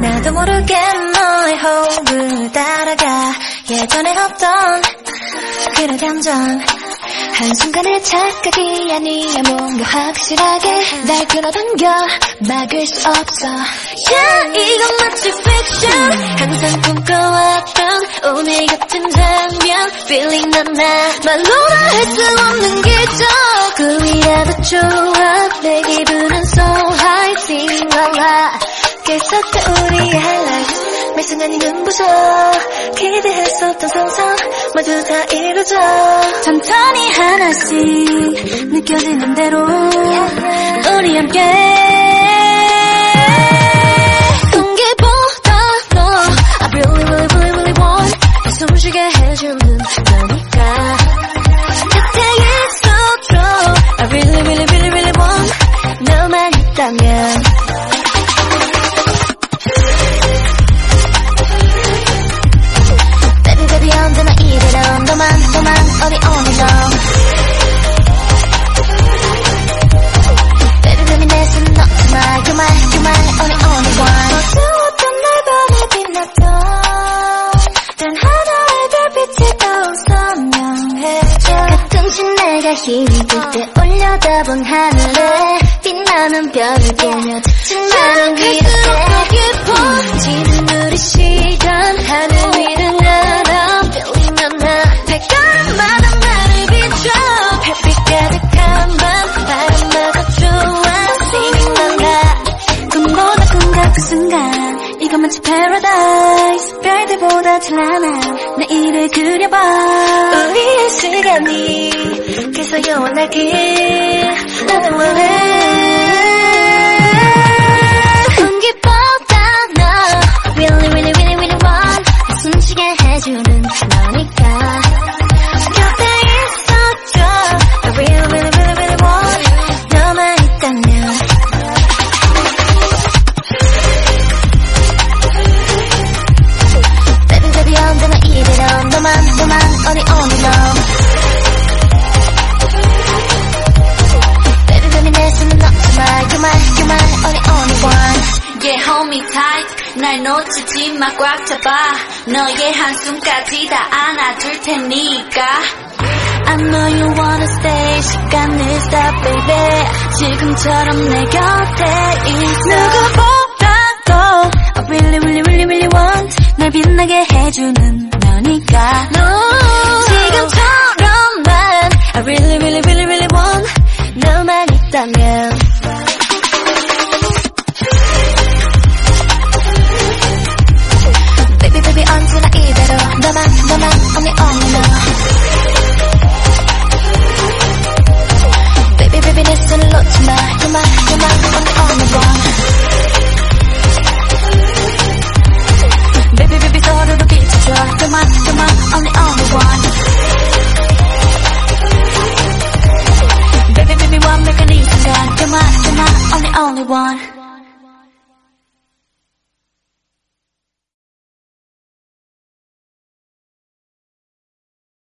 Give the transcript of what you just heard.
나도 모르게 너의 호흡을 따라가 예전에 없던 그런 감정 한순간의 착각이 아니야. 뭔가 확실하게 날 끌어당겨. 막을 수 없어. Yeah 이건 마치 fiction. 항상 꿈꿔왔던 오늘 같은 장면. Feeling 난나 말로나 할수 없는 기적 그 위라도 좋아. 내 기분은 so high. Singing alright 깨었던 우리의 highlight 매 순간이 눈부셔. 기대했었던 상상 모두 다 이루어져 천천히 하나씩 느껴지는 대로 우리 함께 있다면 내가 힘이 들때 올려다본 하늘에 빛나는 별을 보며 나는 이렇게 깊어 별들보다 찬란한 내일을 그려봐. 우리의 시간이 계속 영원하길 나는 원해. 공기보다 너 Really really really really want. 숨쉬게 해주는 너니까 hold me tight. 날 놓치지 마, 꽉 잡아. 너의 한숨까지 다 안아줄 테니까. I know you wanna stay 시간을 stop baby 지금처럼 내 곁에 있어 누구보다도 I really really really really want 날 빛나게 해주는 너니까 너 지금처럼